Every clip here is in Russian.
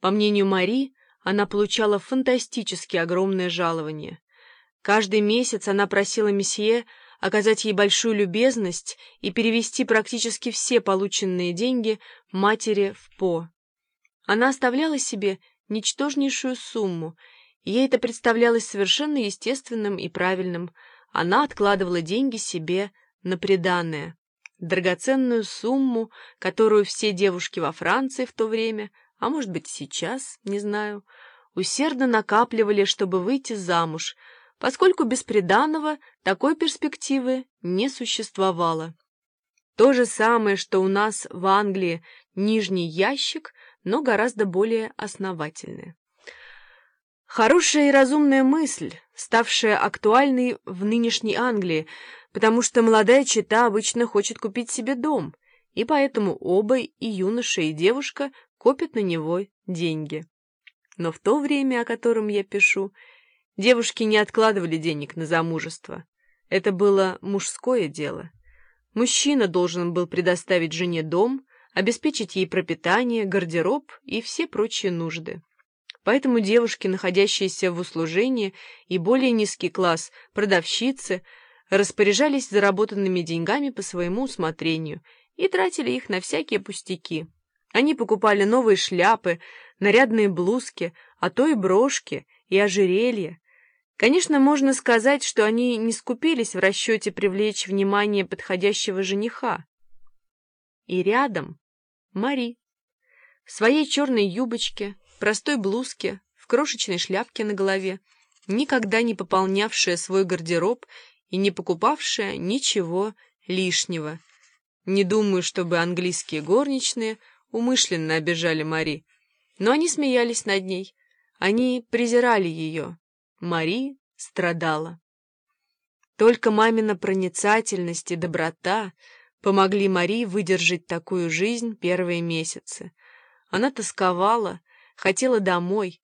По мнению Мари, она получала фантастически огромное жалование. Каждый месяц она просила месье оказать ей большую любезность и перевести практически все полученные деньги матери в По. Она оставляла себе ничтожнейшую сумму, ей это представлялось совершенно естественным и правильным. Она откладывала деньги себе на приданное, драгоценную сумму, которую все девушки во Франции в то время а может быть сейчас, не знаю, усердно накапливали, чтобы выйти замуж, поскольку без приданого такой перспективы не существовало. То же самое, что у нас в Англии нижний ящик, но гораздо более основательный. Хорошая и разумная мысль, ставшая актуальной в нынешней Англии, потому что молодая чета обычно хочет купить себе дом, и поэтому оба, и юноша, и девушка, копят на него деньги. Но в то время, о котором я пишу, девушки не откладывали денег на замужество. Это было мужское дело. Мужчина должен был предоставить жене дом, обеспечить ей пропитание, гардероб и все прочие нужды. Поэтому девушки, находящиеся в услужении, и более низкий класс, продавщицы, распоряжались заработанными деньгами по своему усмотрению и тратили их на всякие пустяки. Они покупали новые шляпы, нарядные блузки, а то и брошки, и ожерелья. Конечно, можно сказать, что они не скупились в расчете привлечь внимание подходящего жениха. И рядом Мари. В своей черной юбочке, простой блузке, в крошечной шляпке на голове, никогда не пополнявшая свой гардероб и не покупавшая ничего лишнего. Не думаю, чтобы английские горничные умышленно обижали Мари. Но они смеялись над ней. Они презирали ее. Мари страдала. Только мамина проницательность и доброта помогли Мари выдержать такую жизнь первые месяцы. Она тосковала, хотела домой.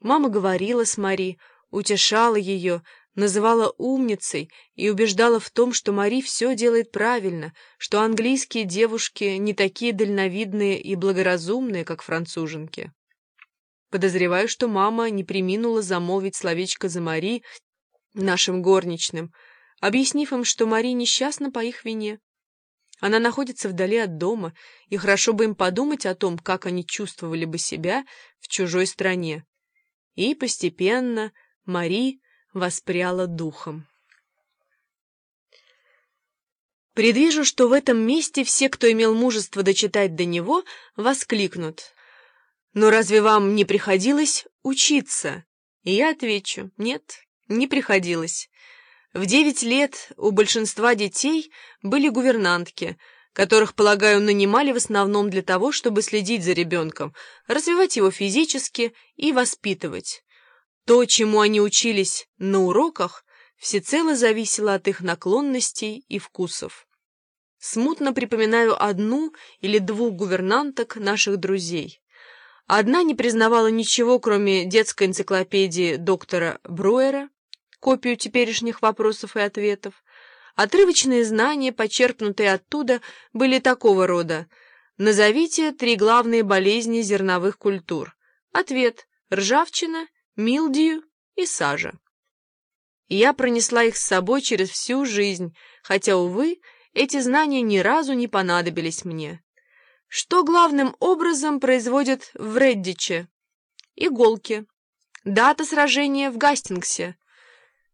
Мама говорила с Мари, утешала ее, называла умницей и убеждала в том, что Мари все делает правильно, что английские девушки не такие дальновидные и благоразумные, как француженки. Подозреваю, что мама не приминула замолвить словечко за Мари нашим горничным, объяснив им, что Мари несчастна по их вине. Она находится вдали от дома, и хорошо бы им подумать о том, как они чувствовали бы себя в чужой стране. И постепенно Мари воспряла духом. Предвижу, что в этом месте все, кто имел мужество дочитать до него, воскликнут. «Но разве вам не приходилось учиться?» И я отвечу, нет, не приходилось. В девять лет у большинства детей были гувернантки, которых, полагаю, нанимали в основном для того, чтобы следить за ребенком, развивать его физически и воспитывать. То, чему они учились на уроках, всецело зависело от их наклонностей и вкусов. Смутно припоминаю одну или двух гувернанток наших друзей. Одна не признавала ничего, кроме детской энциклопедии доктора Бруера, копию теперешних вопросов и ответов. Отрывочные знания, почерпнутые оттуда, были такого рода. Назовите три главные болезни зерновых культур. Ответ – ржавчина милдию и сажа. Я пронесла их с собой через всю жизнь, хотя, увы, эти знания ни разу не понадобились мне. Что главным образом производят в Реддиче? Иголки. Дата сражения в Гастингсе.